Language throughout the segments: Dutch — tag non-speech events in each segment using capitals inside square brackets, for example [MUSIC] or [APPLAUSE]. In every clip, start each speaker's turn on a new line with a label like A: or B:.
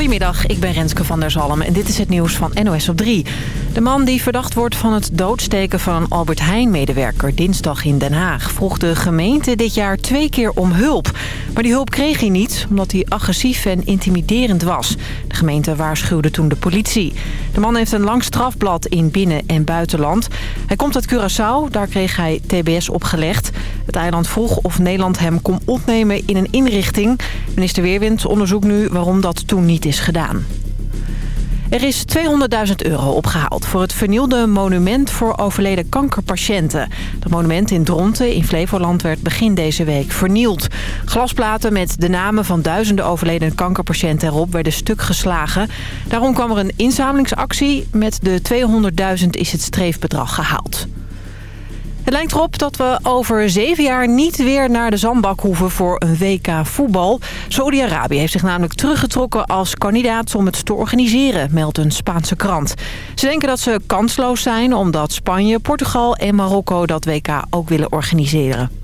A: Goedemiddag, ik ben Renske van der Zalm en dit is het nieuws van NOS op 3. De man die verdacht wordt van het doodsteken van een Albert Heijn-medewerker dinsdag in Den Haag... vroeg de gemeente dit jaar twee keer om hulp. Maar die hulp kreeg hij niet, omdat hij agressief en intimiderend was. De gemeente waarschuwde toen de politie. De man heeft een lang strafblad in binnen- en buitenland. Hij komt uit Curaçao, daar kreeg hij TBS opgelegd. Het eiland vroeg of Nederland hem kon opnemen in een inrichting. Minister Weerwind onderzoekt nu waarom dat toen niet is gedaan. Er is 200.000 euro opgehaald voor het vernielde monument voor overleden kankerpatiënten. Het monument in Dronten in Flevoland werd begin deze week vernield. Glasplaten met de namen van duizenden overleden kankerpatiënten erop werden stuk geslagen. Daarom kwam er een inzamelingsactie. Met de 200.000 is het streefbedrag gehaald. Het lijkt erop dat we over zeven jaar niet weer naar de zandbak hoeven voor een WK voetbal. Saudi-Arabië heeft zich namelijk teruggetrokken als kandidaat om het te organiseren, meldt een Spaanse krant. Ze denken dat ze kansloos zijn omdat Spanje, Portugal en Marokko dat WK ook willen organiseren.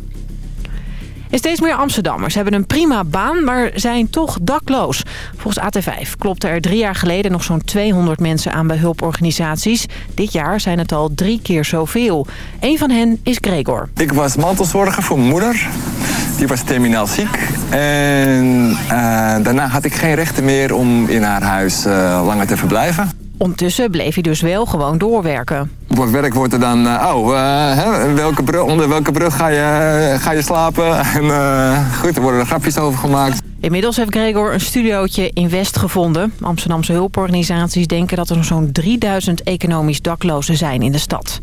A: Steeds meer Amsterdammers hebben een prima baan, maar zijn toch dakloos. Volgens AT5 klopte er drie jaar geleden nog zo'n 200 mensen aan bij hulporganisaties. Dit jaar zijn het al drie keer zoveel. Een van hen is Gregor.
B: Ik was mantelzorger voor mijn moeder. Die was terminaal ziek. En uh, daarna had ik geen rechten meer om in haar huis uh, langer te verblijven.
A: Ondertussen bleef hij dus wel gewoon doorwerken.
B: Op het werk wordt er dan, uh, oh, uh, hè, welke brug, onder welke brug ga je, ga je slapen? [LAUGHS] En uh, goed, er worden er grapjes over gemaakt.
A: Inmiddels heeft Gregor een studiootje in West gevonden. Amsterdamse hulporganisaties denken dat er zo'n 3000 economisch daklozen zijn in de stad.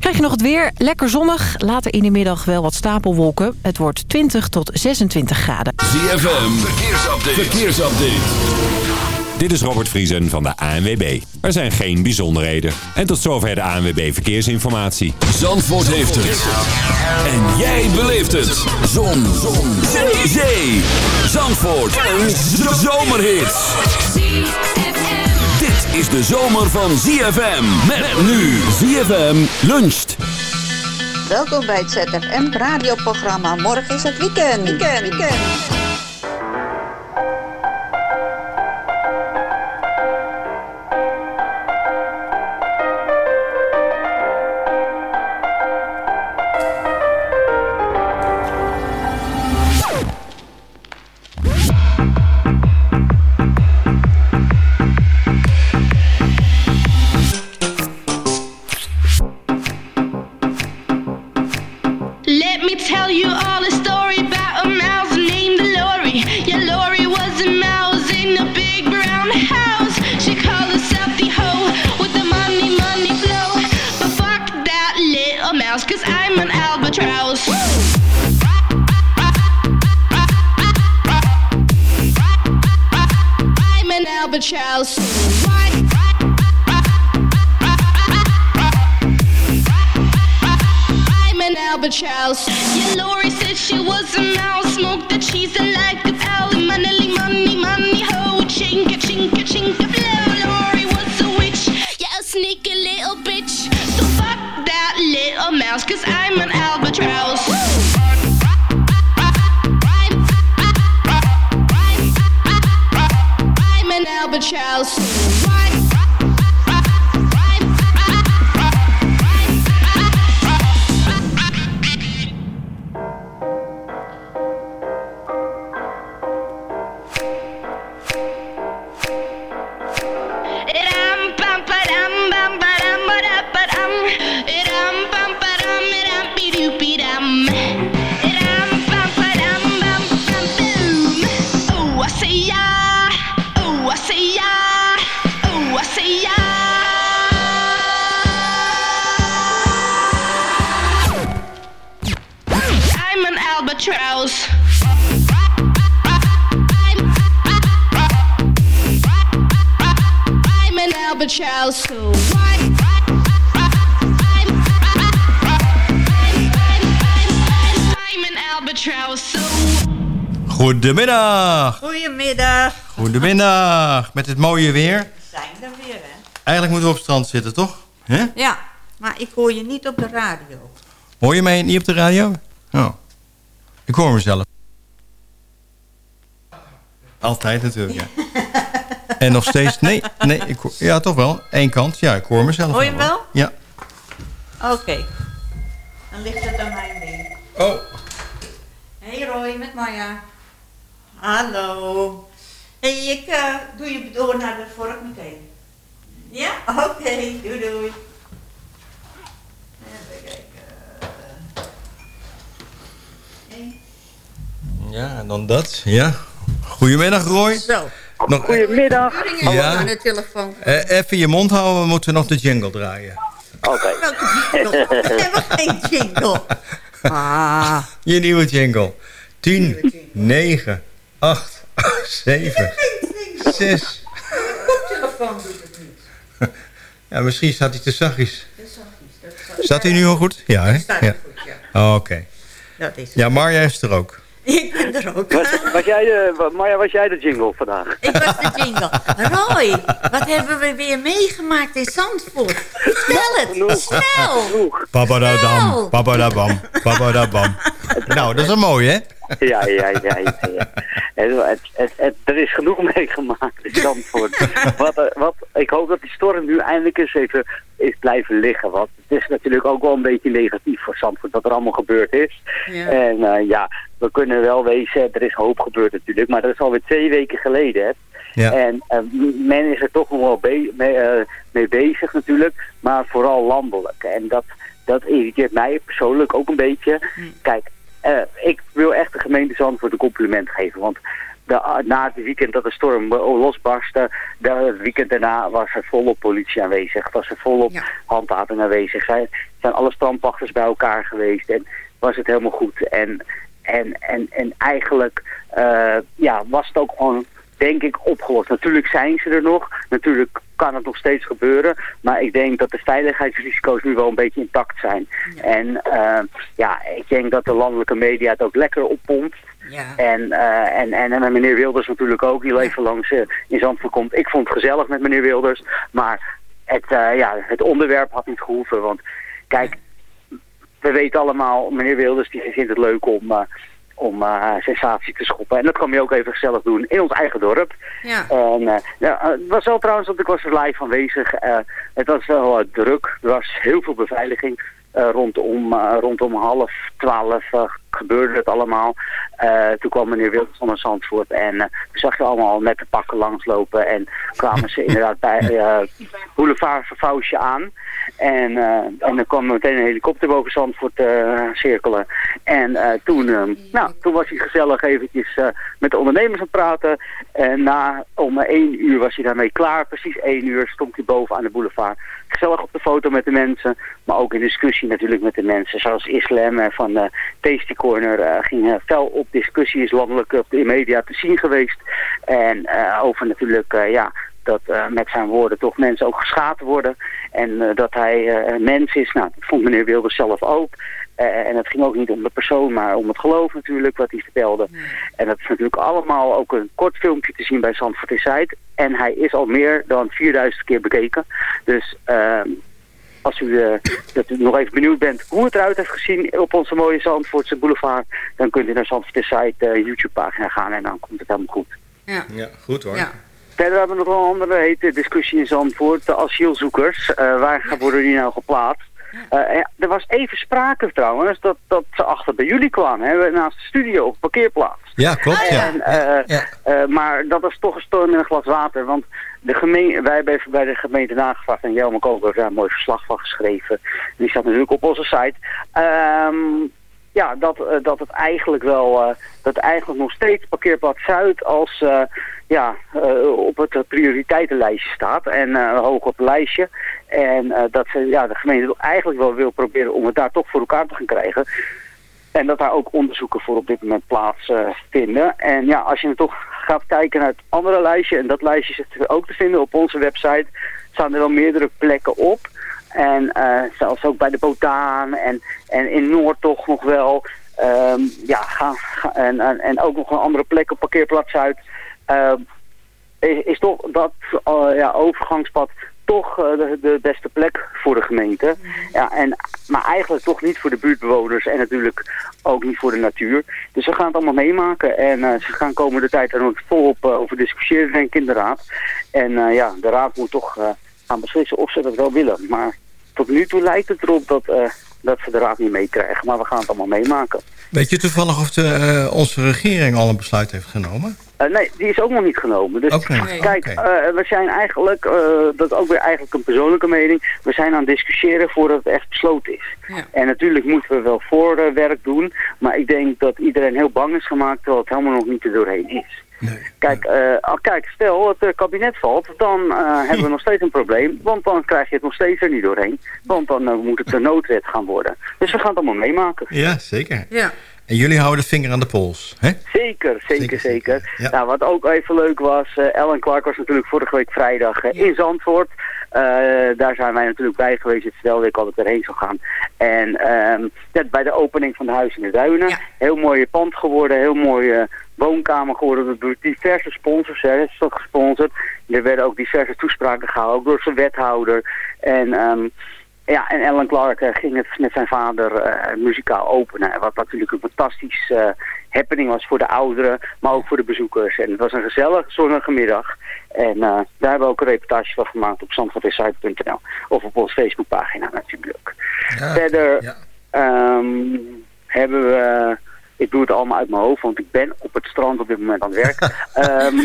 A: Krijg je nog het weer? Lekker zonnig. Later in de middag wel wat stapelwolken. Het wordt 20 tot 26 graden.
C: ZFM, verkeersupdate. verkeersupdate.
D: Dit is Robert Vriesen van de ANWB. Er zijn geen bijzonderheden. En tot zover de ANWB Verkeersinformatie.
C: Zandvoort heeft het. En jij beleeft het. Zon. Zon. Zee. Zee. Zandvoort. Een zomerhit. Dit is de zomer van ZFM. Met nu ZFM luncht.
E: Welkom bij het ZFM radioprogramma. Morgen is het weekend. Weekend. weekend.
F: the child soon.
G: Goedemiddag.
E: Goedemiddag.
G: Goedemiddag. Met het mooie weer.
E: We zijn er weer, hè?
G: Eigenlijk moeten we op het strand zitten, toch?
E: Ja, maar ik hoor je niet op de radio.
G: Hoor je mij niet op de radio? Oh. Ik hoor mezelf. Altijd natuurlijk, ja. [LAUGHS]
H: En nog steeds... Nee, nee ik, hoor- ja, toch wel. Eén kant. Ja, ik hoor mezelf
I: Hoor je hem wel?
H: Ja.
I: Oké. Dan ligt het aan mijn ding.
H: Oh,
I: Hey Roy, met Maya. Hallo. hey, ik eh, doe je door naar de vork meteen. Ja? Oké, doei doei. Even kijken.
H: Ja, en dan dat. Ja. Goedemiddag, Roy.
I: Zo.
H: Nog,
J: Goedemiddag.
H: Ja.
I: aan de telefoon.
H: eh, even je mond houden, we moeten nog de jingle draaien.
J: Oké.
I: Welke jingle? [LAUGHS] We hebben geen jingle. Ah. [LAUGHS]
H: Je nieuwe jingle. 10, 9, 8, 7, 6.
I: Telefoon doet het niet. [LAUGHS]
H: Ja, misschien staat hij te zachtjes.
I: Is zachtjes.
H: Staat hij nu al goed? Ja, hè?
I: Staat
H: Ja.
I: goed, ja.
H: Oké.
I: Dat is het.
H: Ja, Marja is er ook.
I: Ik ben er ook.
J: Was, was jij wa- Marja, was jij de jingle vandaag?
I: Ik was de jingle. Roy, wat hebben we weer meegemaakt in Zandvoort? Vertel het, snel. Nou.
H: babadabam, babadabam. [LAUGHS] Nou, dat is een mooi, hè? [LAUGHS]
J: Ja, ja, ja. ja, ja. Het, het, het, het- er is genoeg [LAUGHS] meegemaakt in Zandvoort. [LAUGHS] wat, eh, wat, ik hoop dat die storm nu eindelijk eens even is blijven liggen. Want het is natuurlijk ook wel een beetje negatief voor Zandvoort wat er allemaal gebeurd is.
I: Ja.
J: En eh, ja, we kunnen wel wezen, er is hoop gebeurd natuurlijk. Maar dat is alweer twee weken geleden. Hè.
H: Ja.
J: En eh, men is er toch nog wel be- mee, mee bezig natuurlijk, maar vooral landelijk. En dat, dat irriteert mij persoonlijk ook een beetje. Kijk, eh, ik wil echt de gemeente Zandvoort een compliment geven. Want de, ah, na het weekend dat de storm eh, losbarstte, de, het weekend daarna was er volop politie aanwezig. Was er volop
I: Ja.
J: handhaving aanwezig. Zijn, zijn alle strandpachters bij elkaar geweest en was het helemaal goed. En, en, en, en eigenlijk eh, ja, was het ook gewoon, denk ik, opgelost. Natuurlijk zijn ze er nog. Natuurlijk kan het nog steeds gebeuren. Maar ik denk dat de veiligheidsrisico's nu wel een beetje intact zijn. En eh, ja, ik denk dat de landelijke media het ook lekker oppompt.
I: Ja.
J: En, eh, en, en, en meneer Wilders natuurlijk ook, die even langs eh, in Zandvoort komt. Ik vond het gezellig met meneer Wilders, maar het, ja, het onderwerp had niet gehoeven. Want kijk, we weten allemaal, meneer Wilders die vindt het leuk om, om eh, sensatie te schoppen. En dat kan hij ook even gezellig doen in ons eigen dorp.
I: Ja.
J: En eh, ja, eh, het was wel trouwens, want ik was er live aanwezig. het was wel druk. Er was heel veel beveiliging. Rondom, rondom half twaalf gebeurde het allemaal. Eh, toen kwam meneer Wilders van Zandvoort en eh, toen zag je allemaal met de pakken langslopen. En kwamen ze inderdaad bij eh Boulevard aan. En, en dan kwam meteen een helikopter boven Zandvoort cirkelen. En toen, nou, toen was hij gezellig eventjes met de ondernemers aan het praten. En na om één uur was hij daarmee klaar. Precies één uur stond hij boven aan de boulevard. Gezellig op de foto met de mensen. Maar ook in discussie natuurlijk met de mensen. Zoals Islam eh, van de Tasty Corner eh, ging eh, fel op discussie. Is landelijk op de media te zien geweest. En eh, over natuurlijk, ja dat met zijn woorden toch mensen ook geschaad worden. En dat hij een mens is, nou, dat vond meneer Wilders zelf ook. En het ging ook niet om de persoon, maar om het geloof natuurlijk, wat hij vertelde. En dat is natuurlijk allemaal ook een kort filmpje te zien bij Zandvoort Inside. En hij is al meer dan 4000 keer bekeken. Dus ehm, als u, eh, dat u nog even benieuwd bent hoe het eruit heeft gezien op onze mooie Zandvoortse boulevard... dan kunt u naar Zandvoort Inside eh, YouTube-pagina gaan en dan komt het helemaal goed.
I: Ja.
H: Ja, goed hoor.
I: Ja.
J: Verder hebben we nog wel een andere hete discussie in Zandvoort. De asielzoekers. Eh, waar gaan- worden die nou geplaatst? Eh, er was even sprake trouwens dat, dat ze achter bij jullie kwamen. Hè, naast de studio op de parkeerplaats.
H: Ja, klopt, ja.
J: En, eh,
H: Ja.
J: eh, maar dat was toch een storm in een glas water. Want de gemeente, wij hebben even bij de gemeente nagevraagd. En Jelme Koper heeft daar een mooi verslag van geschreven. Die staat natuurlijk op onze site. Ehm, ja, dat, dat het eigenlijk wel, dat eigenlijk nog steeds parkeerplaats Zuid als ja, op het prioriteitenlijstje staat en hoog op het lijstje. En eh, dat ze, ja, de gemeente eigenlijk wel wil proberen om het daar toch voor elkaar te gaan krijgen. En dat daar ook onderzoeken voor op dit moment plaatsvinden. en ja, als je dan toch gaat kijken naar het andere lijstje, en dat lijstje is ook te vinden op onze website, staan er wel meerdere plekken op. En eh, zelfs ook bij de Botaan en, en in Noord toch nog wel. Ehm, ja, ga- en, en, ook nog een andere plek op parkeerplaats Zuid. Ehm, is, toch dat eh, ja, overgangspad toch eh, de, de beste plek voor de gemeente. Ja, en, maar eigenlijk toch niet voor de buurtbewoners en natuurlijk ook niet voor de natuur. Dus ze gaan het allemaal meemaken en eh, ze gaan komende tijd er nog volop eh, over discussiëren, denk ik, in de raad. En ja, de raad moet toch gaan beslissen of ze dat wel willen. Maar tot nu toe lijkt het erop dat, dat ze de raad niet meekrijgen. Maar we gaan het allemaal meemaken.
H: Weet je toevallig of de, onze regering al een besluit heeft genomen?
J: Eh, nee, die is ook nog niet genomen. Dus kijk, eh, we zijn eigenlijk, eh, dat is ook weer eigenlijk een persoonlijke mening, we zijn aan het discussiëren voordat het echt besloten is.
I: Ja.
J: En natuurlijk moeten we wel voorwerk doen, maar ik denk dat iedereen heel bang is gemaakt terwijl het helemaal nog niet er doorheen is. Kijk, eh, al- kijk, stel het kabinet valt, dan eh, hebben we nog steeds een probleem. Want dan krijg je het nog steeds er niet doorheen. Want dan moet het de noodwet gaan worden. Dus we gaan het allemaal meemaken.
H: Ja, zeker.
I: Ja.
H: En jullie houden de vinger aan de pols, hè?
J: Zeker, zeker, zeker.
H: Ja.
J: Nou, wat ook even leuk was, eh, Ellen Clark was natuurlijk vorige week vrijdag eh, in Zandvoort. Eh, daar zijn wij natuurlijk bij geweest. Het stelde ik altijd erheen zou gaan. En ehm, net bij de opening van de Huis in de Duinen.
I: Ja.
J: Heel mooi pand geworden, heel mooie woonkamer geworden door diverse sponsors. Hè, is toch gesponsord. Er werden ook diverse toespraken gehouden, ook door zijn wethouder. En... ehm, ja, en Alan Clark eh, ging het met zijn vader eh, muzikaal openen. Wat natuurlijk een fantastisch eh, happening was voor de ouderen, maar ook voor de bezoekers. En het was een gezellige, zonnige middag. En daar hebben we ook een reportage van gemaakt op zandvoortinsight.nl. Of op onze Facebookpagina natuurlijk. Verder
H: ja.
J: ehm, hebben we... Ik doe het allemaal uit mijn hoofd, want ik ben op het strand op dit moment aan het werk. [LAUGHS] Ehm,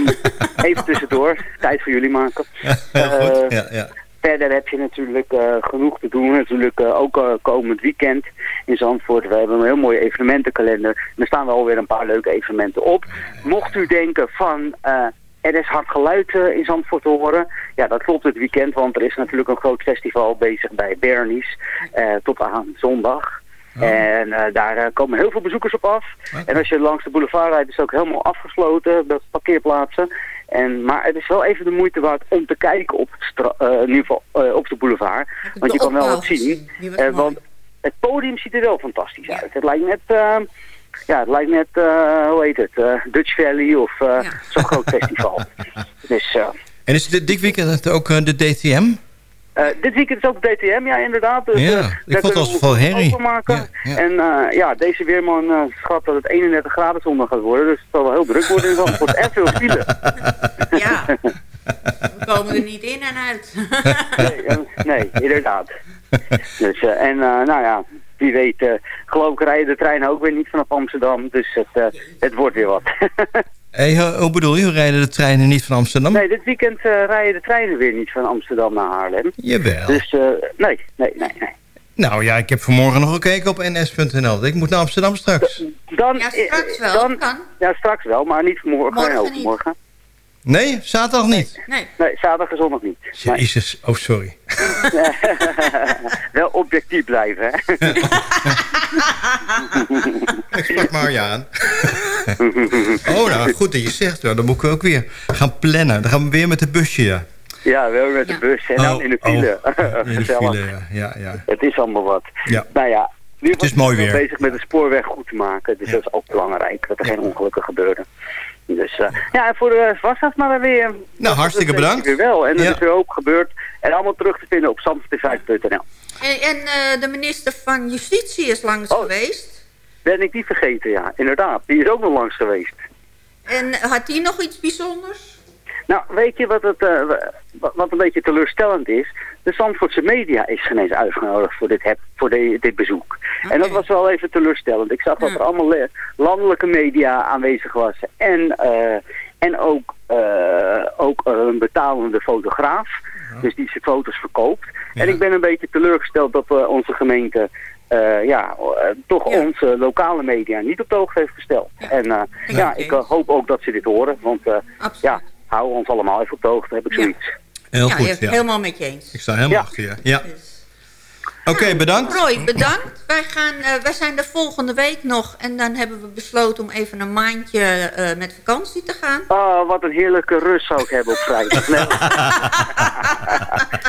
J: even tussendoor, tijd voor jullie maken.
H: Heel goed. Ja, ja.
J: Verder heb je natuurlijk eh, genoeg te doen. Natuurlijk eh, ook eh, komend weekend in Zandvoort. We hebben een heel mooie evenementenkalender. En er staan wel alweer een paar leuke evenementen op. Mocht u denken van... er is hard geluid in Zandvoort te horen. Ja, dat klopt het weekend, want er is natuurlijk een groot festival bezig bij Bernies. tot aan zondag. En eh, daar komen heel veel bezoekers op af. En als je langs de boulevard rijdt, is het ook helemaal afgesloten, de parkeerplaatsen. En, maar het is wel even de moeite waard om te kijken op, het stra- eh, in ieder geval, eh, op de boulevard. Want je kan wel wat zien. Eh, want het podium ziet er wel fantastisch uit. Het lijkt net, eh, ja, het lijkt net, eh, hoe heet het, eh, Dutch Valley of eh,
I: Ja.
J: zo'n groot festival. [LAUGHS] Dus eh,
H: En is dit, dit weekend ook de DTM?
J: Eh, dit weekend is ook DTM, ja inderdaad. Dus,
H: Ja,
J: eh,
H: ik vond het
J: kunnen
H: als herrie.
J: openmaken.
H: Ja, ja.
J: En eh, ja, deze weerman schat dat het 31 graden zondag gaat worden. Dus het zal wel heel druk worden in Zandvoort. [LAUGHS] En veel file.
I: Ja. We komen er niet in en uit.
J: Nee, nee inderdaad. Dus, en nou ja, wie weet, eh, geloof ik rijden de treinen ook weer niet vanaf Amsterdam. Dus het, het wordt weer wat. [LAUGHS]
H: Hey, hoe, bedoel je, hoe rijden de treinen niet van Amsterdam?
J: nee, dit weekend eh, rijden de treinen weer niet van Amsterdam naar Haarlem.
H: Jawel.
J: Dus eh, nee, nee, nee, nee.
H: Nou ja, ik heb vanmorgen nog gekeken op ns.nl. Ik moet naar Amsterdam straks.
J: Dan,
I: Ja, straks wel,
J: Dan,
I: kan.
J: ja, straks wel, maar niet vanmorgen
I: Morgen
J: en
I: niet.
J: overmorgen.
H: Nee, zaterdag niet.
I: Nee.
J: Nee, zaterdag en zondag niet. Nee.
H: Jezus, oh sorry. [LAUGHS]
J: wel objectief blijven, hè. [LAUGHS]
H: Ik sprak Marjaan. oh, [LAUGHS] nou goed dat je zegt. Dan moet ik ook weer gaan plannen. Dan gaan we weer met de busje, ja.
J: ja, wel met de bus en dan
H: Oh,
J: in de file.
H: oh, [LAUGHS] in de
J: Gezellig.
H: file, ja. ja, ja.
J: Het is allemaal wat.
H: Ja.
J: Nou ja, nu
H: Het is mooi weer.
J: bezig met de spoorweg goed te maken. Dus
H: Ja.
J: dat is ook belangrijk, dat er geen ongelukken gebeuren. Dus uh, ja, en voor de was dat maar weer.
H: Nou, hartstikke bedankt.
J: Weer wel. En dat
H: Ja.
J: is weer ook gebeurd. En allemaal terug te vinden op zandvoortdesign.nl.
I: En, en eh, de minister van Justitie is langs
J: Oh.
I: geweest.
J: Ben ik die vergeten, ja. Inderdaad, die is ook nog langs geweest.
I: En had hij nog iets bijzonders?
J: Nou, weet je wat, het, eh, wa- wat een beetje teleurstellend is? De Zandvoortse media is geen eens uitgenodigd voor dit, heb, voor de- dit bezoek. En dat was wel even teleurstellend. Ik zag dat
I: Ja.
J: er allemaal le- landelijke media aanwezig was. En, eh, en ook, eh, ook eh, een betalende fotograaf. Dus die zijn foto's verkoopt. En ik ben een beetje teleurgesteld dat eh, onze gemeente... eh, ja, eh, toch
I: Ja.
J: onze lokale media niet op de hoogte heeft gesteld. En eh,
I: Ja.
J: ja, ik hoop ook dat ze dit horen. Want eh, ja, hou ons allemaal even op de hoogte, heb ik
I: Ja.
J: zoiets.
H: Heel
I: ja,
H: goed,
I: ja,
H: ja.
I: helemaal met je eens.
H: Ik sta helemaal
J: Ja.
H: achter je. Ja.
I: Dus.
H: Oké, bedankt.
I: Roy, bedankt. Wij, gaan, eh, wij zijn er volgende week nog. En dan hebben we besloten om even een maandje eh, met vakantie te gaan.
J: Oh, wat een heerlijke rust zou ik hebben op vrijdag. [LAUGHS]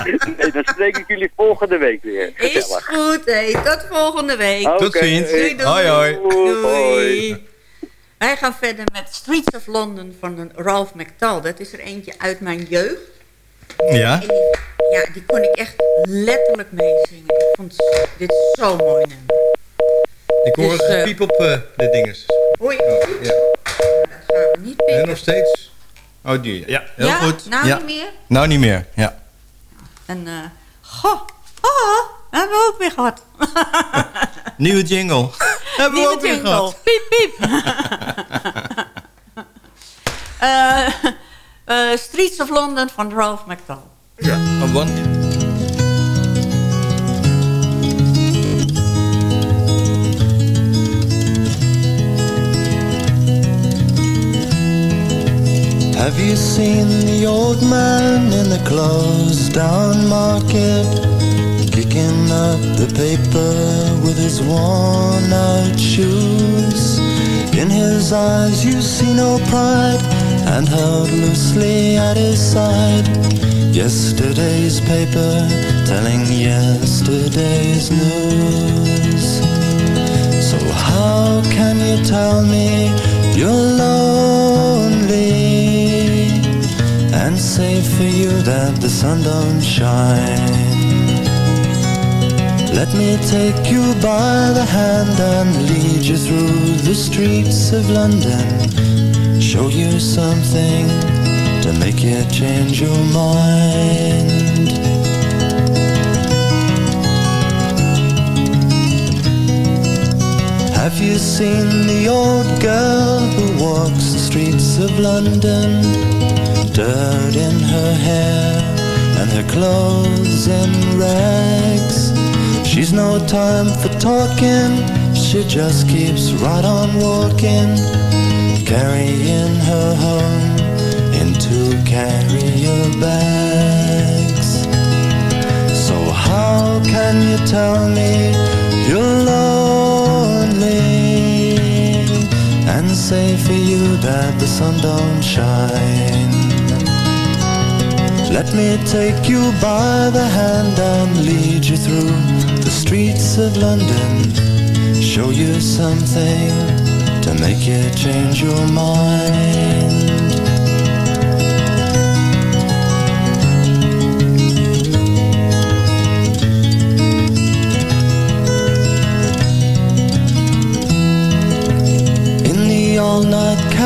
J: Nee. nee, dan spreek ik jullie volgende week weer.
I: Is goed, hé. Tot volgende week.
H: Tot ziens.
I: Doei, doei.
H: Hoi, hoi.
I: Doei. Wij gaan verder met Streets of London van Ralph McTall. Dat is er eentje uit mijn jeugd.
H: Ja.
I: En die ja, die kon ik echt letterlijk meezingen. Ik vond dit zo mooi nummer.
H: Ik hoor
I: Dus,
H: het
I: eh,
H: piep op eh, de dinges.
I: Oei,
H: Oh, ja.
I: dat gaan we niet
H: En
I: pikken.
H: nog steeds? Oh, die. Ja, heel
I: ja?
H: goed.
I: Nou
H: ja.
I: niet meer?
H: Nou niet meer, ja.
I: En, eh goh, oh, hebben we ook weer gehad. [LAUGHS]
H: Nieuwe jingle. [LAUGHS] Hebben we ook weer gehad.
I: Piep, piep. [LAUGHS] Streets of London van Ralph McDowell.
K: Have you seen the old man in the closed down market? Kicking up the paper with his worn out shoes. In his eyes you see no pride, and held loosely at his side. Yesterday's paper telling yesterday's news. So how can you tell me you're lonely and say for you that the sun don't shine? Let me take you by the hand and lead you through the streets of London. Show you something to make you change your mind. Have you seen the old girl who walks the streets of London? Dirt in her hair and her clothes in rags. She's no time for talking, she just keeps right on walking, carrying her home carrier bags. So how can you tell me you're lonely and say for you that the sun don't shine? Let me take you by the hand and lead you through the streets of London. Show you something to make you change your mind.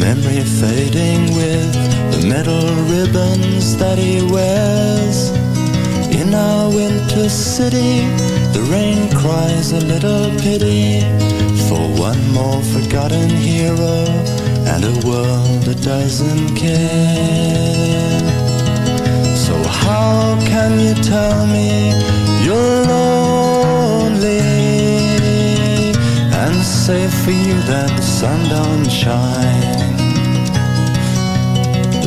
K: Memory fading with the metal ribbons that he wears. In our winter city, the rain cries a little pity for one more forgotten hero and a world that doesn't care. So how can you tell me you're lonely and say for you that the sun don't shine?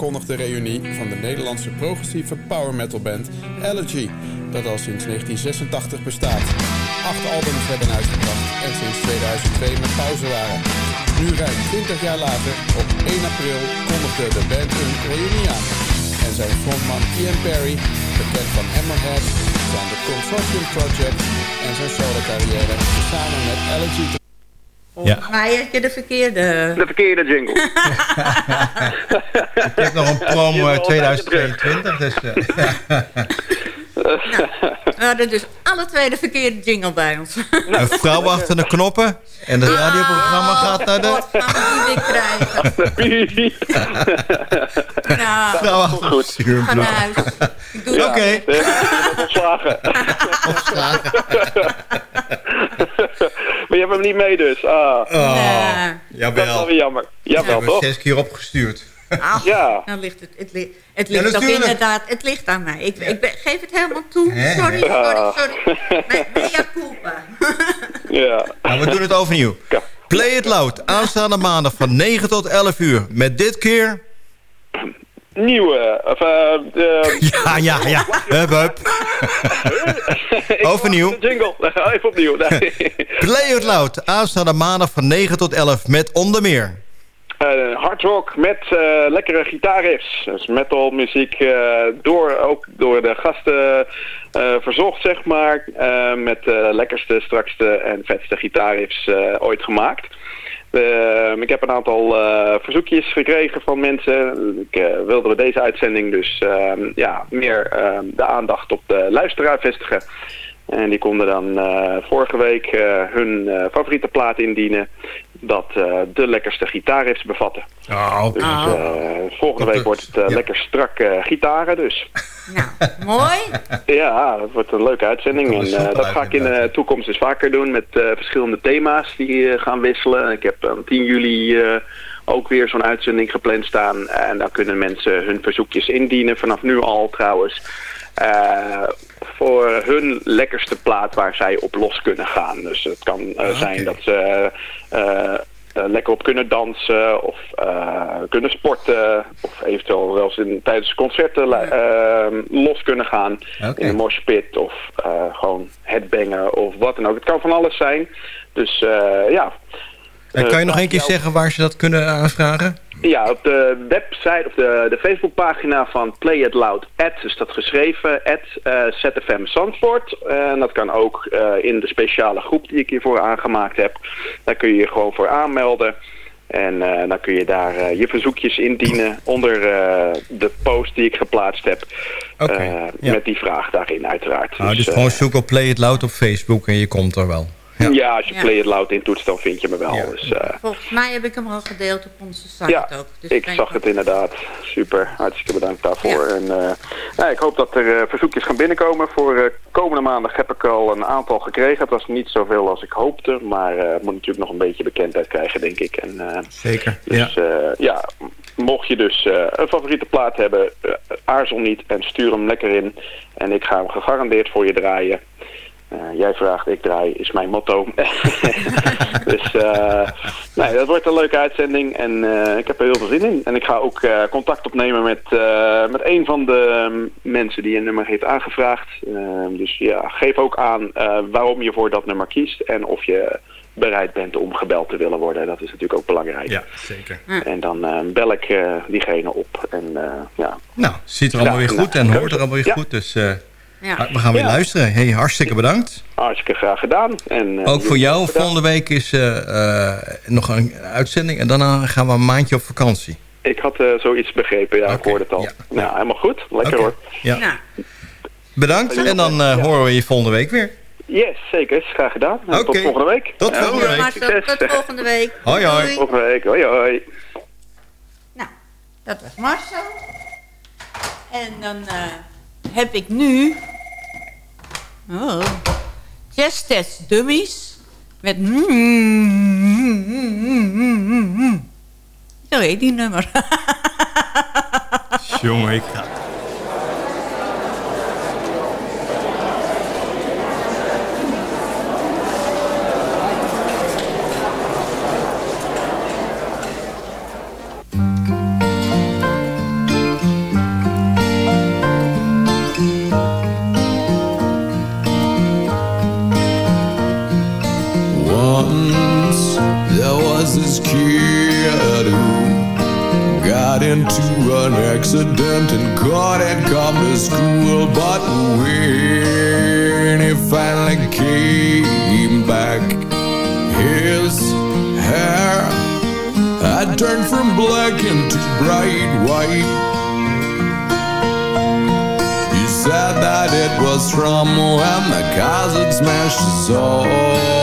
L: Aangekondigde reunie van de Nederlandse progressieve power metal band Elegy, dat al sinds 1986 bestaat. Acht albums werden uitgebracht en sinds 2002 met pauze waren. Nu ruim 20 jaar later, op 1 april, kondigde de band een reunie aan. En zijn frontman Ian Perry, bekend van Hammerhead, van de Consortium Project en zijn solo carrière samen met Elegy
I: Volgens mij heb je de verkeerde...
M: De verkeerde jingle. [LAUGHS]
H: Ik heb nog een promo uit 2022, dus... eh,
I: We hadden dus alle twee de verkeerde jingle bij ons. [LAUGHS]
H: een vrouw achter de knoppen en het radioprogramma gaat naar de...
I: God, gaan we krijgen. [LAUGHS] Nou,
H: Vrouw achter de
I: ga naar
H: stuurblok.
I: huis. Ik doe
H: Oké.
M: ik ben ontslagen. Maar je hebt hem niet mee dus. Ah.
H: Oh,
I: Nee.
M: Dat is wel weer jammer.
H: We
M: Jawel,
H: hebben
M: toch?
H: zes keer opgestuurd.
I: Ach,
M: Ja.
I: dan ligt het, het, li- het
H: Ja,
I: ligt
H: natuurlijk.
I: inderdaad, het ligt aan mij. Ik, ik ben- geef het helemaal toe.
H: Hè,
I: Sorry, sorry, sorry. Me- Mea culpa.
M: Ja.
H: Nou, we doen het overnieuw.
M: Ja.
H: Play It Loud, aanstaande maandag van 9 tot 11 uur. Met dit keer...
M: Nieuwe. Of, eh, [LAUGHS]
H: Ja, ja, ja. Hup, hup. [LAUGHS] Overnieuw.
M: Jingle. [LAUGHS] Even opnieuw. Nee.
H: Play It Loud, aanstaande maandag van 9 tot 11. Met onder meer...
M: Eh, hard rock met eh, lekkere gitaarriffs. Dus metal muziek door, ook door de gasten verzocht, zeg maar. met de lekkerste, strakste en vetste gitaarriffs ooit gemaakt. Eh, ik heb een aantal eh, verzoekjes gekregen van mensen. Ik eh, wilde bij deze uitzending dus eh, ja, meer eh, de aandacht op de luisteraar vestigen. En die konden dan eh, vorige week eh, hun eh, favoriete plaat indienen. Dat eh, de lekkerste gitaarriffs bevatten.
H: Oh,
M: Dus eh, volgende week wordt het
H: Ja.
M: lekker strak gitaren dus.
I: Nou, mooi. [LAUGHS]
M: Ja, dat wordt een leuke uitzending. En dat ga ik in de toekomst dus vaker doen met eh, verschillende thema's die gaan wisselen. Ik heb aan 10 juli eh, ook weer zo'n uitzending gepland staan. En dan kunnen mensen hun verzoekjes indienen, vanaf nu al trouwens. Eh, voor hun lekkerste plaat waar zij op los kunnen gaan. Dus het kan eh,
H: Ah,
M: zijn dat ze eh, lekker op kunnen dansen of kunnen sporten. Of eventueel wel eens in, tijdens concerten los kunnen gaan in een moshpit of gewoon headbangen of wat dan ook. Het kan van alles zijn. Dus ja.
H: En kan je nog
M: Eh,
H: één keer zeggen waar ze dat kunnen aanvragen?
M: ja, op de website of de, de Facebookpagina van Play It Loud at, is dat geschreven, at eh, ZFM Zandvoort. En dat kan ook eh, in de speciale groep die ik hiervoor aangemaakt heb. Daar kun je je gewoon voor aanmelden. En eh, dan kun je daar eh, je verzoekjes indienen onder eh, de post die ik geplaatst heb.
H: Oké,
M: Eh,
H: ja.
M: Met die vraag daarin uiteraard.
H: Nou, dus
M: eh,
H: gewoon zoek op Play It Loud op Facebook en je komt er wel.
M: Ja.
H: ja.
M: als je
I: Ja.
M: Play It Loud intoetst, dan vind je me wel.
H: Ja.
M: Dus, eh,
I: Volgens mij heb ik hem al gedeeld op onze site
M: Ja,
I: ook. Dus
M: ik zag het inderdaad. Super, hartstikke bedankt daarvoor.
I: Ja.
M: En, eh, nou, ik hoop dat er eh, verzoekjes gaan binnenkomen. Voor eh, komende maandag heb ik al een aantal gekregen. Het was niet zoveel als ik hoopte, maar eh, het moet natuurlijk nog een beetje bekendheid krijgen, denk ik. En, eh,
H: Zeker.
M: Dus ja. ja, mocht je dus eh, een favoriete plaat hebben, aarzel niet en stuur hem lekker in. En ik ga hem gegarandeerd voor je draaien. Eh, jij vraagt, ik draai, is mijn motto. [LAUGHS] dus eh, nee, dat wordt een leuke uitzending en eh, ik heb er heel veel zin in. En ik ga ook eh, contact opnemen met, eh, met een van de mm, mensen die een nummer heeft aangevraagd. Eh, dus ja, geef ook aan eh, waarom je voor dat nummer kiest en of je bereid bent om gebeld te willen worden. Dat is natuurlijk ook belangrijk.
H: ja, zeker.
M: En dan eh, bel ik diegene op. En eh, ja,
H: Nou, ziet er allemaal weer goed en hoort er allemaal weer
M: Ja.
H: goed. Dus eh,
I: Ja.
H: we gaan weer
M: Ja.
H: luisteren. Hey, hartstikke bedankt.
M: hartstikke graag gedaan. En, eh,
H: Ook voor jou. Volgende week is eh, eh, nog een uitzending. En daarna gaan we een maandje op vakantie.
M: Ik had eh, zoiets begrepen, ja, ik hoorde het al.
H: ja.
M: Nou, helemaal goed. Lekker hoor.
H: Ja.
I: Nou,
H: Bedankt. En dan eh, horen we je volgende week weer.
M: Yes, zeker. Graag gedaan. En Tot volgende week.
H: Tot volgende week.
I: Marcel,
M: succes.
I: tot volgende week.
H: Hoi, hoi.
I: Doei.
M: Volgende week. Hoi, hoi.
I: Nou, dat was Marcel. En dan eh, heb ik nu... Oh, Jazz Test Dummies. Met... Zo heet die nummer. [LAUGHS]
H: Jongen, ik ga...
N: bright white. He said that it was from when the cars smashed
K: his soul.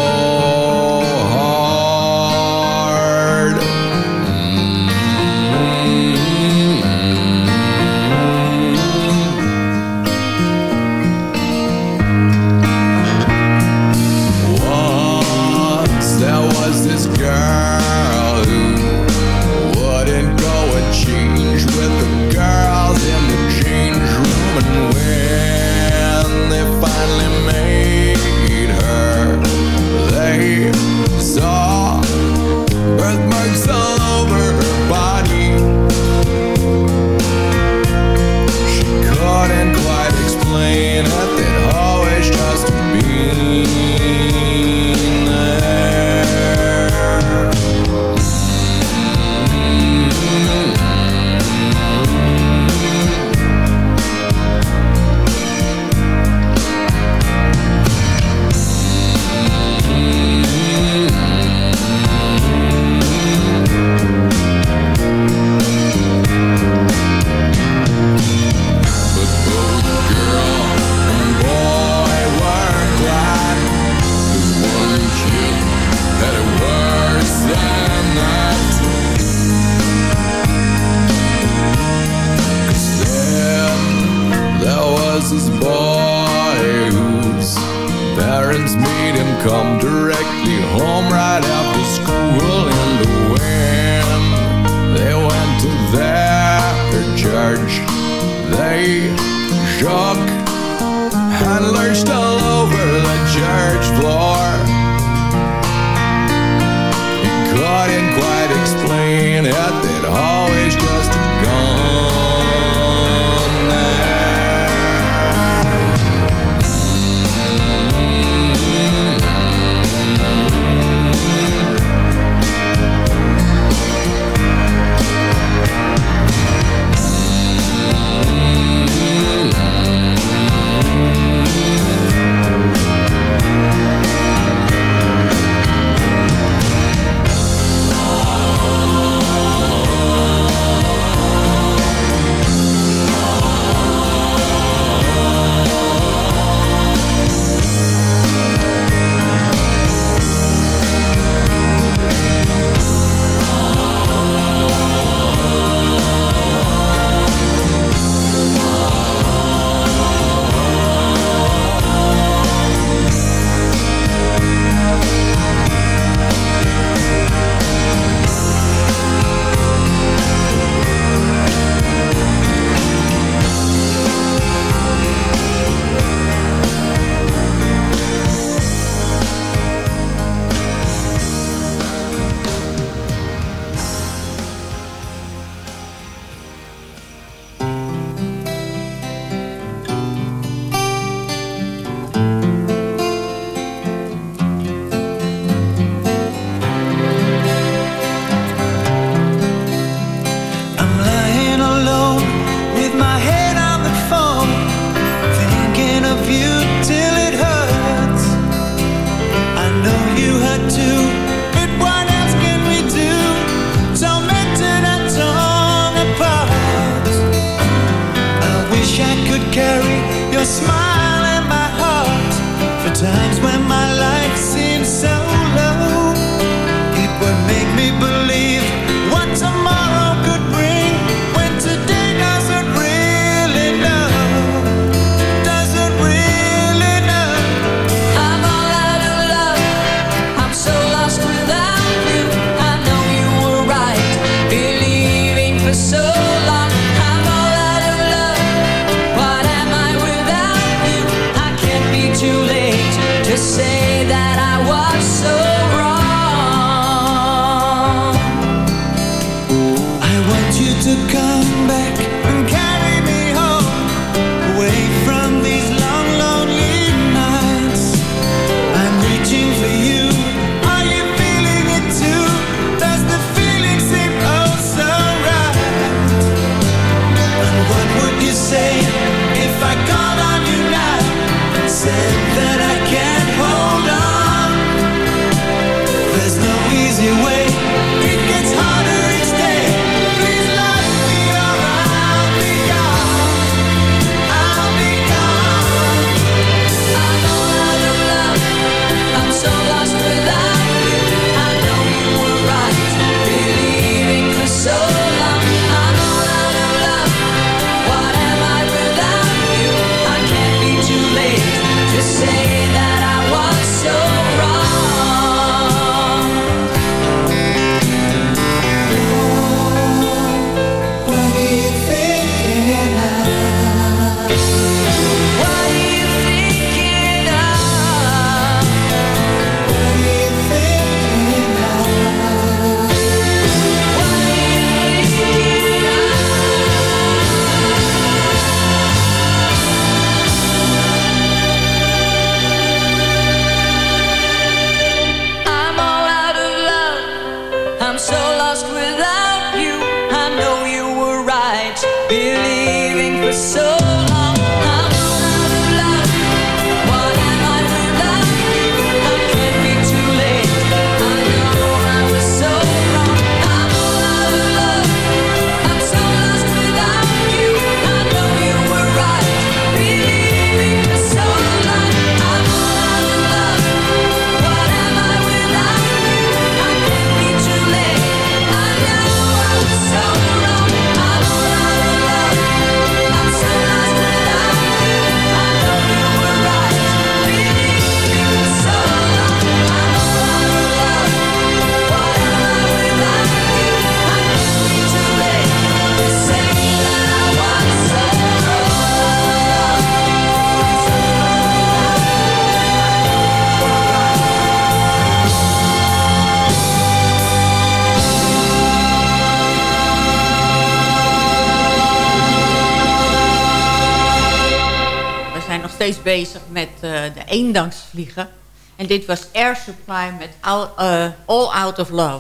I: Steeds bezig met eh, de eendangsvliegen. En dit was Air Supply met All, eh, All Out of Love.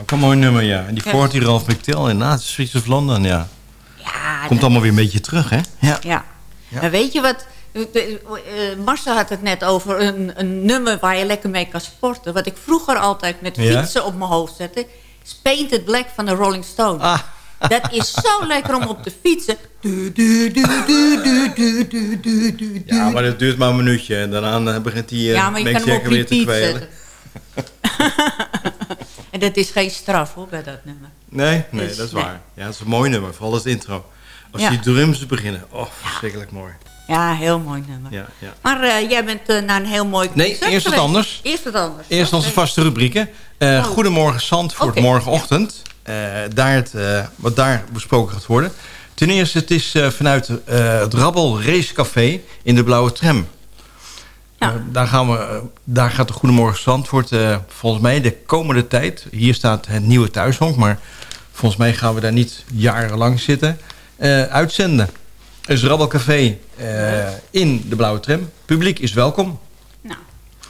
H: Ook een mooi nummer, ja. En die voort die Ralph McTell inderdaad, Streets of London, ja.
I: Ja,
H: Komt allemaal weer een beetje terug, hè? Ja.
I: Ja. Maar weet je wat... eh, Marcel had het net over een, een nummer waar je lekker mee kan sporten. Wat ik vroeger altijd met
H: Ja?
I: fietsen op mijn hoofd zette. is Painted Black van de Rolling Stones.
H: Ah.
I: Dat is zo lekker om op te fietsen.
H: Ja, maar dat duurt maar een minuutje. En daarna eh, begint die uh,
I: ja, maar je weer te kwelen. [LAUGHS] en dat is geen straf hoor, bij dat nummer.
H: Nee, nee
I: dus,
H: dat is waar. Ja, dat is een mooi nummer. Vooral als intro. Als die drums beginnen. Oh, verschrikkelijk mooi.
I: Ja, heel mooi nummer.
H: Ja, ja.
I: Maar eh, jij bent naar een heel mooi concert
H: Nee, eerst
I: het
H: anders.
I: Eerst wat anders.
H: Eerst onze vaste rubrieken. Uh,
I: oh.
H: Goedemorgen Zandvoort,
I: okay.
H: morgenochtend daar het, eh, wat daar besproken gaat worden. Ten eerste, het is eh, vanuit eh, het Rabbel Racecafé in de Blauwe Tram. Eh, daar, gaan we, eh, daar gaat de Goedemorgen Zandvoort eh, volgens mij de komende tijd... hier staat het nieuwe thuishonk, maar volgens mij gaan we daar niet jarenlang zitten... eh, uitzenden. Dus Rabbel Café eh, in de Blauwe Tram. Publiek is welkom.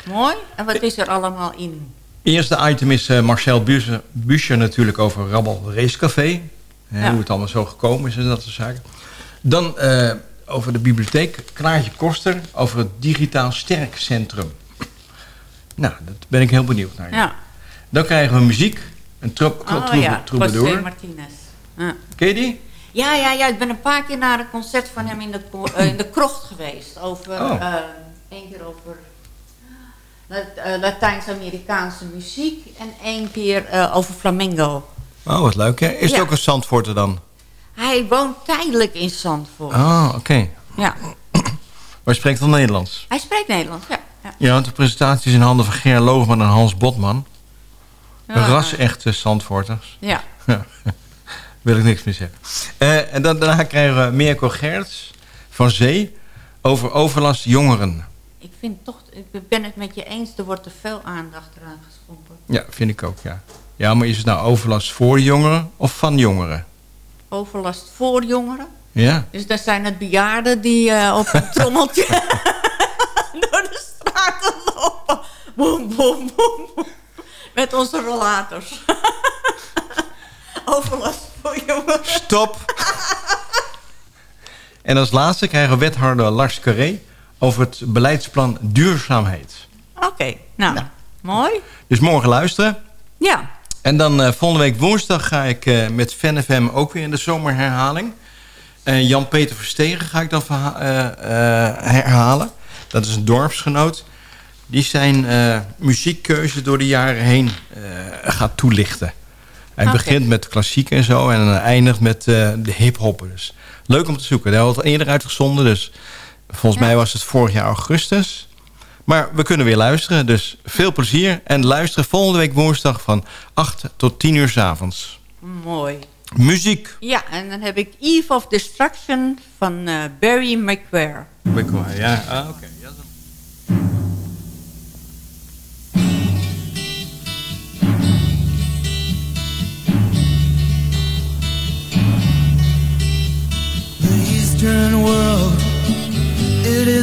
I: Mooi. En wat is er allemaal in?
H: Eerste item is eh, Marcel Buescher natuurlijk over Rabbel Racecafé.
I: Ja.
H: Hoe het allemaal zo gekomen is en dat soort zaken. Dan eh, over de bibliotheek. Klaartje Koster over het Digitaal Sterk Centrum. Nou, daar ben ik heel benieuwd naar.
I: Ja.
H: Dan krijgen we muziek. Een troep,
I: Oh
H: troep,
I: ja,
H: troubadour.
I: José Martinez. Ja.
H: Ken je die?
I: Ja, ja, ja, ik ben een paar keer naar een concert van hem in de, eh, in de krocht geweest. Over,
H: Oh.
I: één keer over Latijns-Amerikaanse muziek en één keer eh, over flamengo.
H: Oh, wat leuk. Hè? Is het
I: Ja.
H: ook een Zandvoorter dan?
I: Hij woont tijdelijk in Zandvoort.
H: Ah, oké.
I: Ja,
H: Maar spreekt al Nederlands?
I: hij spreekt Nederlands, ja. ja.
H: Ja, want de presentatie is in handen van Ger Loogman en Hans Botman.
I: Ja.
H: Ras-echte Zandvoorters.
I: Ja.
H: Ja. [LAUGHS] Wil ik niks meer zeggen. Eh, en dan, daarna krijgen we Mirko Gerts van Zee over overlast jongeren.
I: Ik vind toch, ik ben het met je eens, er wordt te veel aandacht eraan geschonken.
H: Ja, vind ik ook, ja. Ja, maar is het nou overlast voor jongeren of van jongeren?
I: Overlast voor jongeren.
H: Ja.
I: Dus dan zijn het bejaarden die eh, op een [LAUGHS] trommeltje [LAUGHS] door de straten lopen. Boem, boem. boem. Met onze rollators. [LAUGHS] Overlast voor jongeren.
H: Stop! en als laatste krijgen we wethouder Lars Carré over het beleidsplan duurzaamheid.
I: Oké, nou, mooi.
H: Dus morgen luisteren.
I: Ja,
H: En dan eh, volgende week woensdag ga ik eh, met FanFM ook weer in de zomerherhaling. Eh, Jan-Peter Verstegen ga ik dan eh, herhalen. Dat is een dorpsgenoot. Die zijn muziekkeuze door de jaren heen gaat toelichten. Hij begint met klassiek en zo en eindigt met de. Dus leuk om te zoeken. Daar hebben we al eerder uitgezonden. Dus volgens mij was het vorig jaar augustus. Maar we kunnen weer luisteren, dus veel plezier. En luisteren volgende week woensdag van 8 tot 10 uur s avonds.
I: mooi.
H: Muziek.
I: Ja, en dan heb ik Eve of Destruction van eh, Barry McQuare.
H: Ja, ah, oké. Ja,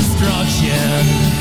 O: destruction.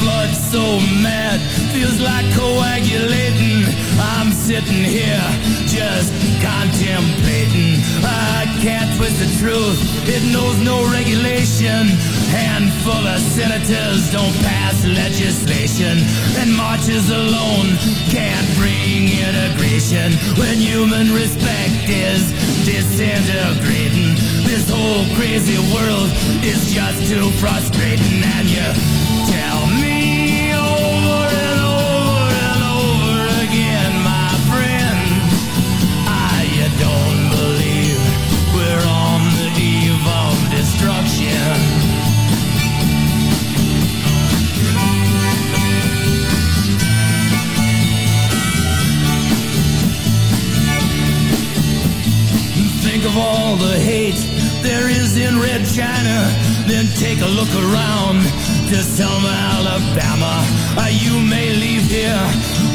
O: blood's so mad Feels like coagulating. I'm sitting here just contemplating. I can't twist the truth It knows no regulation. Handful of senators don't pass legislation, and marches alone can't bring integration when human respect is disintegrating. This whole crazy world is just too frustrating, and you China. Then take a look around to Selma, Alabama. Uh, you may leave here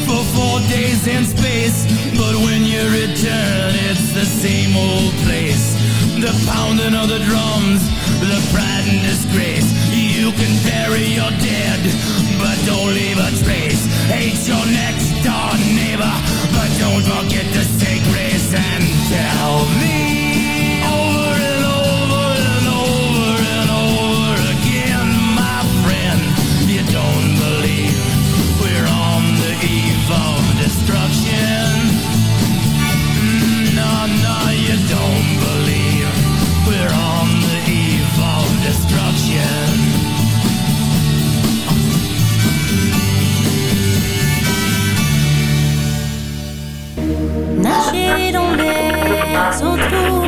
O: for four days in space, but when you return, it's the same old place. The pounding of the drums, the pride and disgrace. You can bury your dead, but don't leave a trace. Hate your next door neighbor, but don't forget to say grace and tell me
H: so
I: true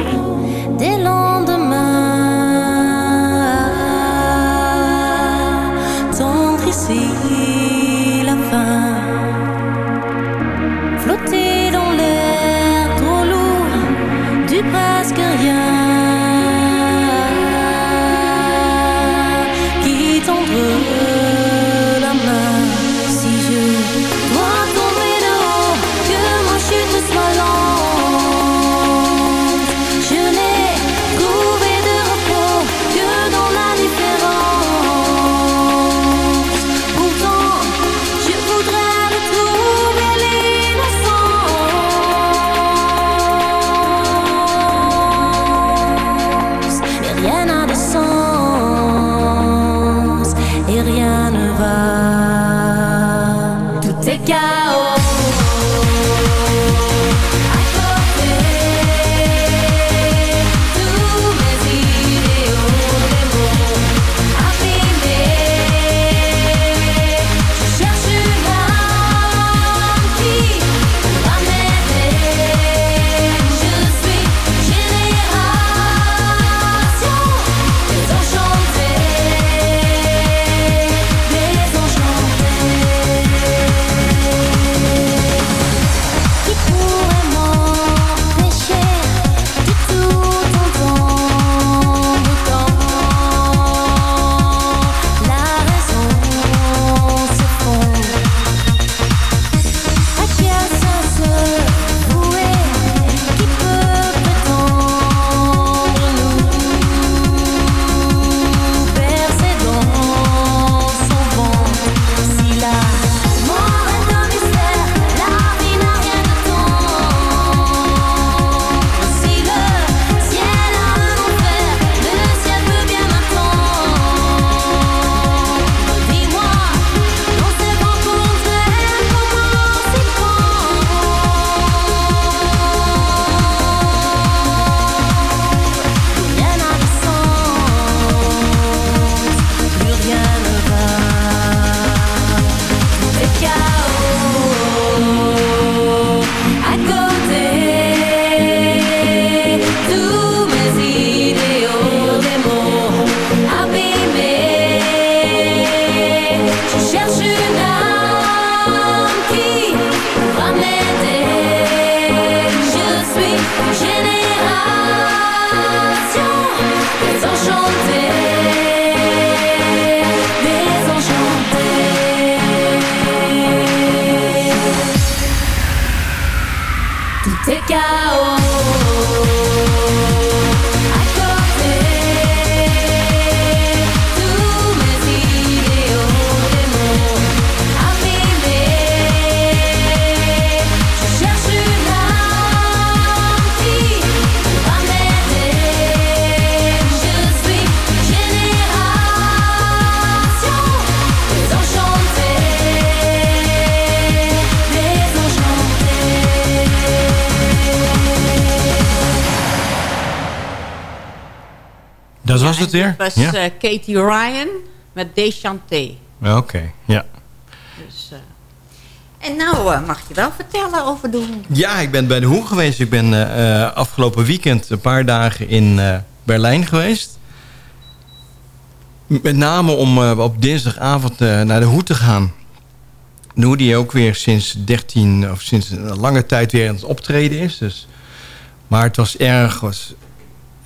H: het
I: en
H: weer?
I: Dat was
H: Ja.
I: eh, Katie Ryan met Deschanté.
H: Oké, ja.
I: Dus, eh, en nou eh, mag je wel vertellen over de hoen.
H: Ja, ik ben bij de Hoe geweest. Ik ben afgelopen weekend een paar dagen in eh, Berlijn geweest. Met name om op dinsdagavond naar de Hoe te gaan. De Hoe die ook weer sinds 13 of sinds een lange tijd weer aan het optreden is. Dus. Maar het was erg, was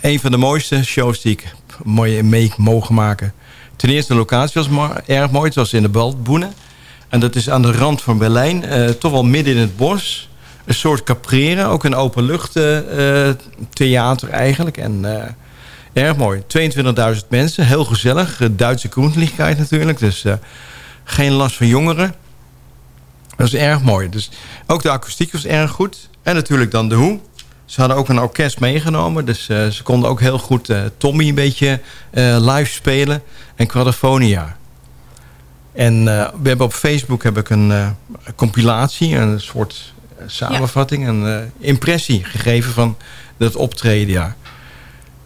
H: een van de mooiste shows die ik mooi mee mogen maken. Ten eerste de locatie was erg mooi. Het was in de Baltboenen. En dat is aan de rand van Berlijn. eh, toch wel midden in het bos. Een soort capreren. Ook een openlucht eh, theater eigenlijk. En erg mooi. 22.000 mensen. Heel gezellig. Duitse groenlichkeit natuurlijk. Dus geen last van jongeren. Dat is erg mooi. Dus ook de akoestiek was erg goed. En natuurlijk dan de hoe. Ze hadden ook een orkest meegenomen. Dus eh, ze konden ook heel goed eh, Tommy een beetje eh, live spelen. En Quadrofonia. En we hebben op Facebook heb ik een compilatie. Een soort samenvatting. Een impressie gegeven van dat optreden. Ja.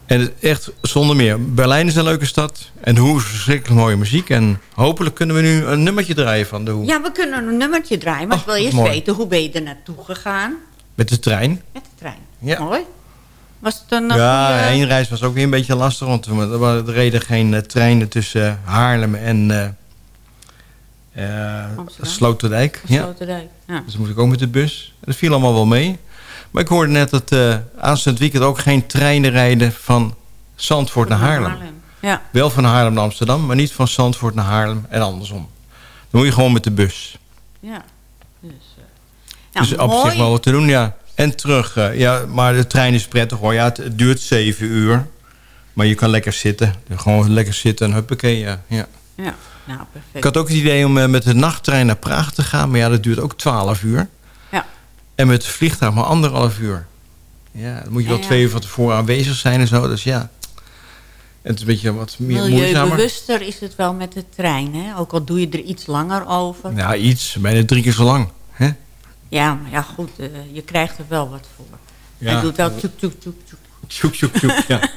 H: En echt zonder meer. Berlijn is een leuke stad. En de Hoe is verschrikkelijk mooie muziek. En hopelijk kunnen we nu een nummertje draaien van de Hoe.
I: Ja, we kunnen een nummertje draaien. Maar ik wil eerst
H: mooi.
I: weten, hoe ben je er naartoe gegaan?
H: Met de trein.
I: Met de trein.
H: Ja.
I: Mooi. Was het een... eh,
H: Ja,
I: goede-
H: één reis was ook weer een beetje lastig. Want er reden geen eh, treinen tussen Haarlem en eh eh,
I: Amsterdam?
H: Sloterdijk. Ja.
I: Ja.
H: Dus moest ik ook met de bus. Dat viel allemaal wel mee. Maar ik hoorde net dat eh aanstaand weekend ook geen treinen rijden van Zandvoort naar Haarlem.
I: Ja.
H: Wel van Haarlem naar Amsterdam, maar niet van Zandvoort naar Haarlem en andersom. Dan moet je gewoon met de bus.
I: Ja. Dus, eh,
H: dus op
I: mooi.
H: zich wel wat te doen, ja. En terug, eh, ja, maar de trein is prettig hoor. Ja, het, het duurt zeven uur. Maar je kan lekker zitten. Gewoon lekker zitten en huppakee, ja. ja.
I: Ja, nou perfect.
H: Ik had ook het idee om eh, met de nachttrein naar Praag te gaan. Maar ja, dat duurt ook twaalf uur.
I: Ja.
H: En met het vliegtuig maar anderhalf uur. Ja, dan moet je wel
I: Ja, ja.
H: twee uur van tevoren aanwezig zijn en zo. Dus ja, het is een beetje wat meer moeizamer.
I: Milieubewuster is het wel met de trein, hè? Ook al doe je er iets langer over.
H: Ja, iets. Bijna drie keer zo lang. Hè?
I: Ja, maar ja, goed, eh, je krijgt er wel wat voor.
H: Ja.
I: Hij doet wel tjoek, tjoek, tjoek, tjoek.
H: Tjoek, tjoek, tjoek, ja. [LAUGHS]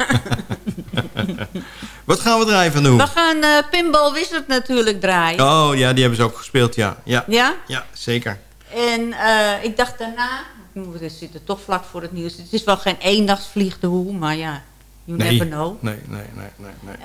H: Wat gaan we draaien van de
I: We gaan eh, Pinball Wizard natuurlijk draaien.
H: Oh ja, die hebben ze ook gespeeld, ja. Ja,
I: Ja?
H: ja zeker.
I: En eh, ik dacht daarna... We zitten toch vlak voor het nieuws. Het is wel geen eendagsvlieg de hoe, maar ja, you
H: nee.
I: never know.
H: Nee, nee, nee, nee.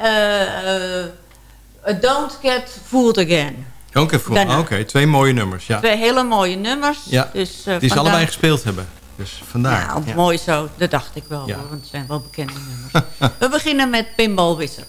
H: nee.
I: Don't Get Fooled Again. Daarna.
H: oké, twee mooie nummers, ja.
I: Twee hele mooie nummers.
H: Ja,
I: dus, eh,
H: die ze allebei gespeeld hebben. Dus vandaar.
I: Nou,
H: ja.
I: mooi zo. Dat dacht ik wel,
H: Ja.
I: hoor, want het zijn wel bekende nummers. [LAUGHS] We beginnen met Pinball Wizard.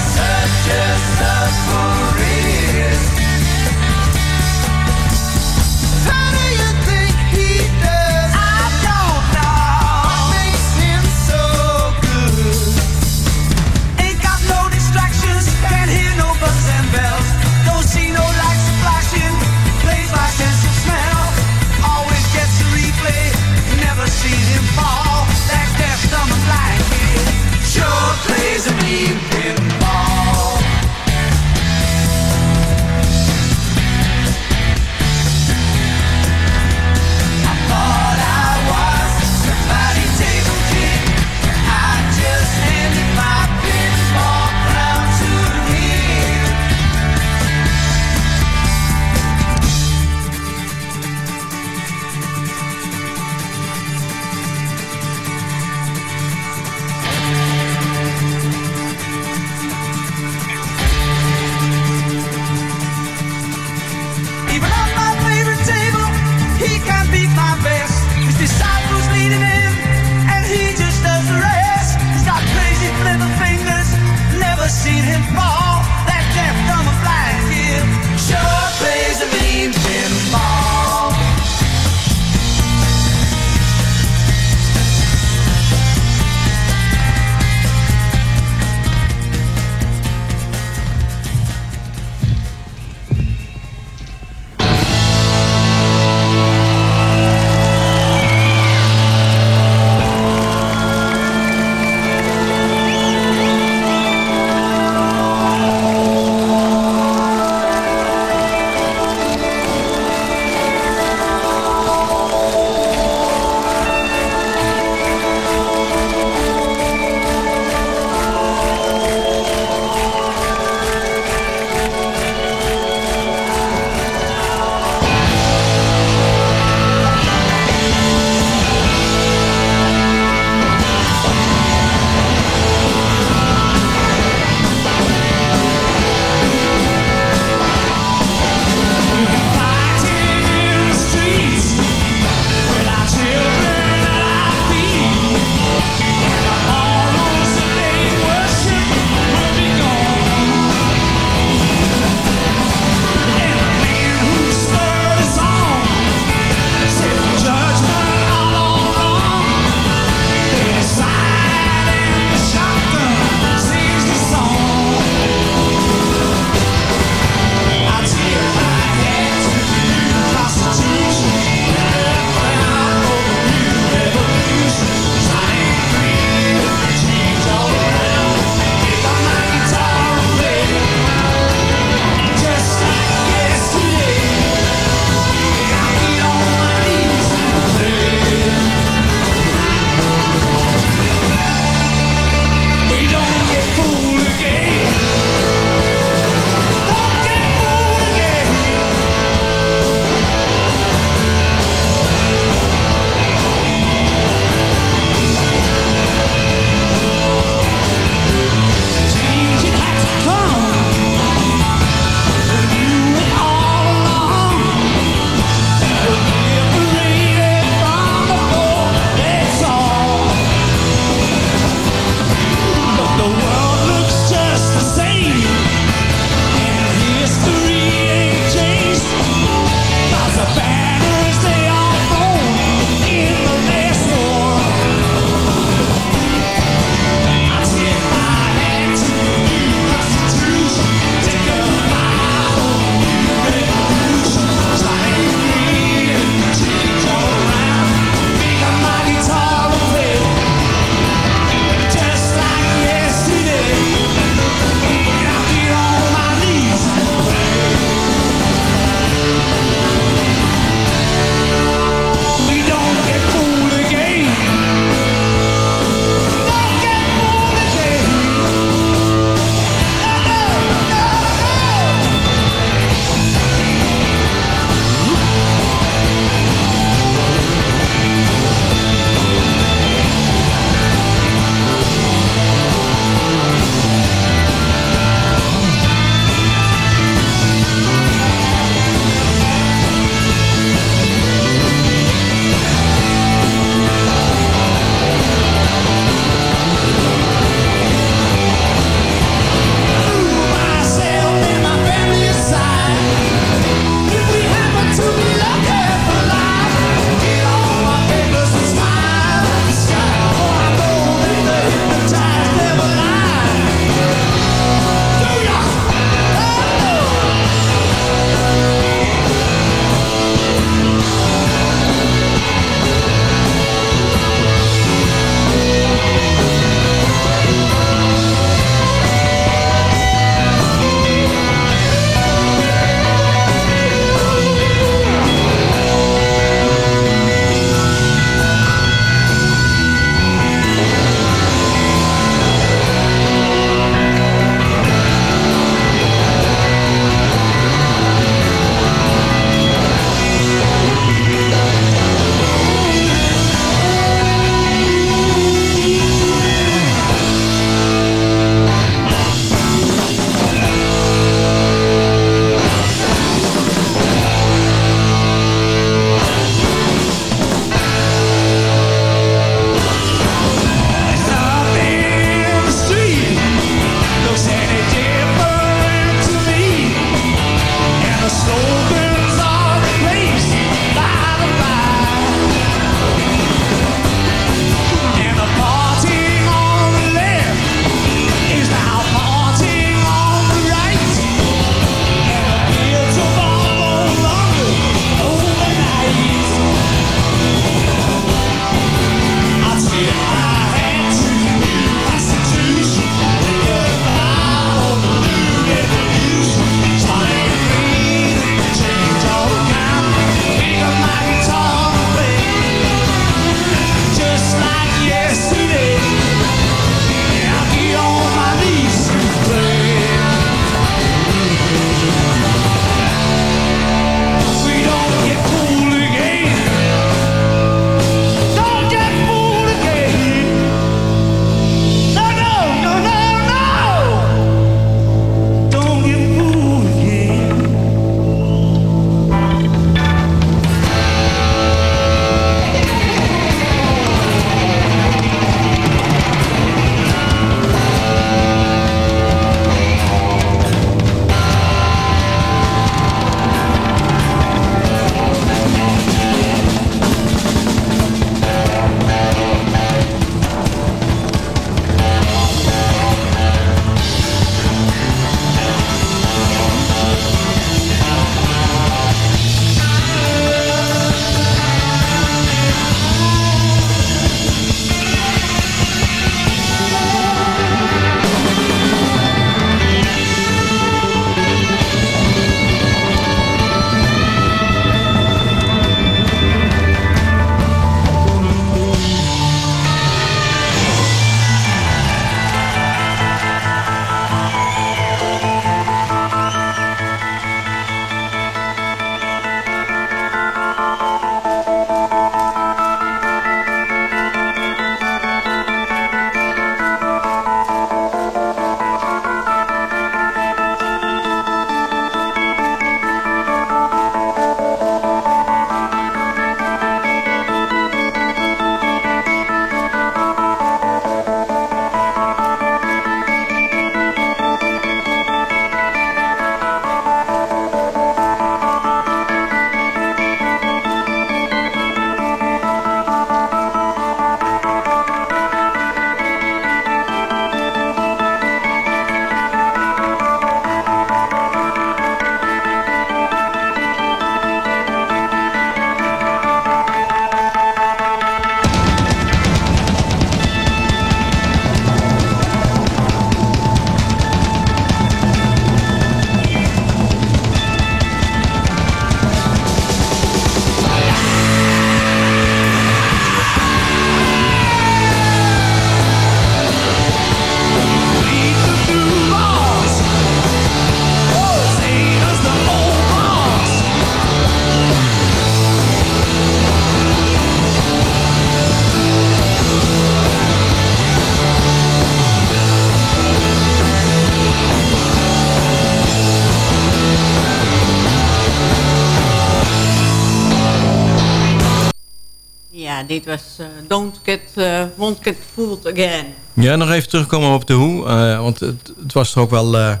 I: Dit was eh, Don't Get, eh, Won't Get Fooled Again.
H: Ja, nog even terugkomen op de hoe. eh, want het, het was toch ook wel... er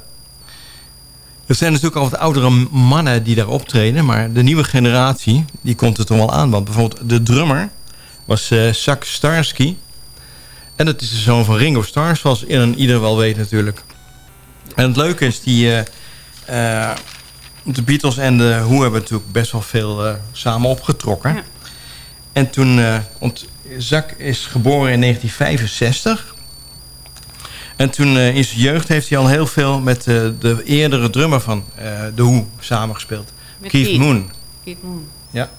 H: zijn natuurlijk al wat oudere mannen die daar optreden. Maar de nieuwe generatie, die komt er toch wel aan. Want bijvoorbeeld de drummer was eh Zak Starsky. En dat is de zoon van Ringo Starr, zoals ieder wel weet natuurlijk. En het leuke is, die, de Beatles en de Who hebben natuurlijk best wel veel samen opgetrokken. En toen, eh, want Zak is geboren in 1965. En toen eh, in zijn jeugd heeft hij al heel veel met eh, de eerdere drummer van eh The Who samengespeeld. Keith
I: Keith.
H: Moon.
I: Keith Moon.
H: Ja.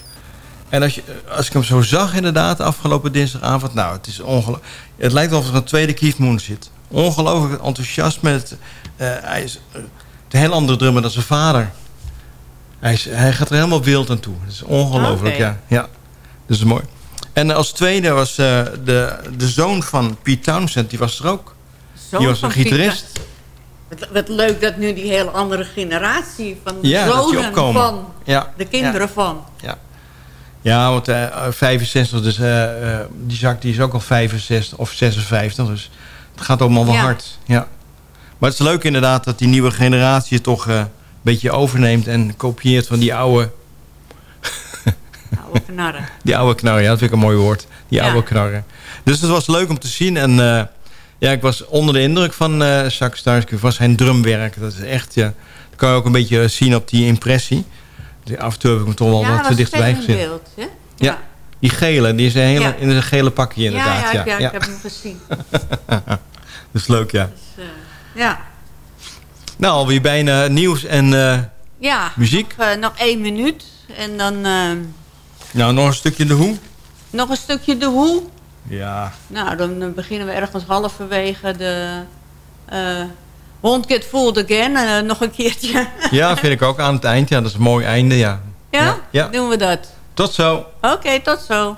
H: En als, je, als ik hem zo zag inderdaad afgelopen dinsdagavond... nou, het is ongelooflijk. Het lijkt wel of er een tweede Keith Moon zit. Ongelooflijk enthousiast met... eh, hij is eh, een heel andere drummer dan zijn vader. Hij, is, hij gaat er helemaal wild aan toe. Het is ongelooflijk,
I: Oké.
H: ja. ja. Dat is mooi. En als tweede was eh, de, de zoon van Pete Townsend, die was er ook.
I: Zoon
H: die was een gitarist.
I: Wat, wat leuk dat nu die hele andere generatie van de
H: Ja,
I: zonen van
H: Ja,
I: de kinderen van.
H: Ja. Ja, want eh, 65, dus eh, eh, die zak die is ook al 65 of 56. Dus het gaat allemaal wel hard. Ja. Maar het is leuk inderdaad dat die nieuwe generatie het toch eh, een beetje overneemt... en kopieert van die oude,
I: Oude knarren. [LAUGHS]
H: die oude knarren. Ja, dat vind ik een mooi woord. Die
I: Ja.
H: oude knarren. Dus het was leuk om te zien. En eh, ja, ik was onder de indruk van eh Zak van zijn drumwerk. Dat is echt, ja... Dat kan je ook een beetje zien op die impressie. Af en toe heb ik hem toch wel
I: ja,
H: wat te dichtbij gezien.
I: beeld. Hè?
H: Ja. Die gele, die is een hele, in een gele pakje inderdaad.
I: Ja, ja, ik heb hem gezien. [LAUGHS]
H: Dat is leuk, ja.
I: Dus, eh, ja.
H: Nou, alweer bijna nieuws en eh,
I: ja,
H: muziek.
I: Nog, eh, nog één minuut. En dan eh,
H: Nou, nog een stukje de hoe.
I: nog een stukje de hoe.
H: Ja.
I: Nou, dan eh, beginnen we ergens halverwege de... eh Won't Get Fooled Again. eh, nog een keertje. [LAUGHS]
H: Ja, vind ik ook aan het eind. Ja, dat is een mooi einde, ja.
I: ja?
H: Ja.
I: Doen we dat.
H: Tot zo.
I: Oké, tot zo.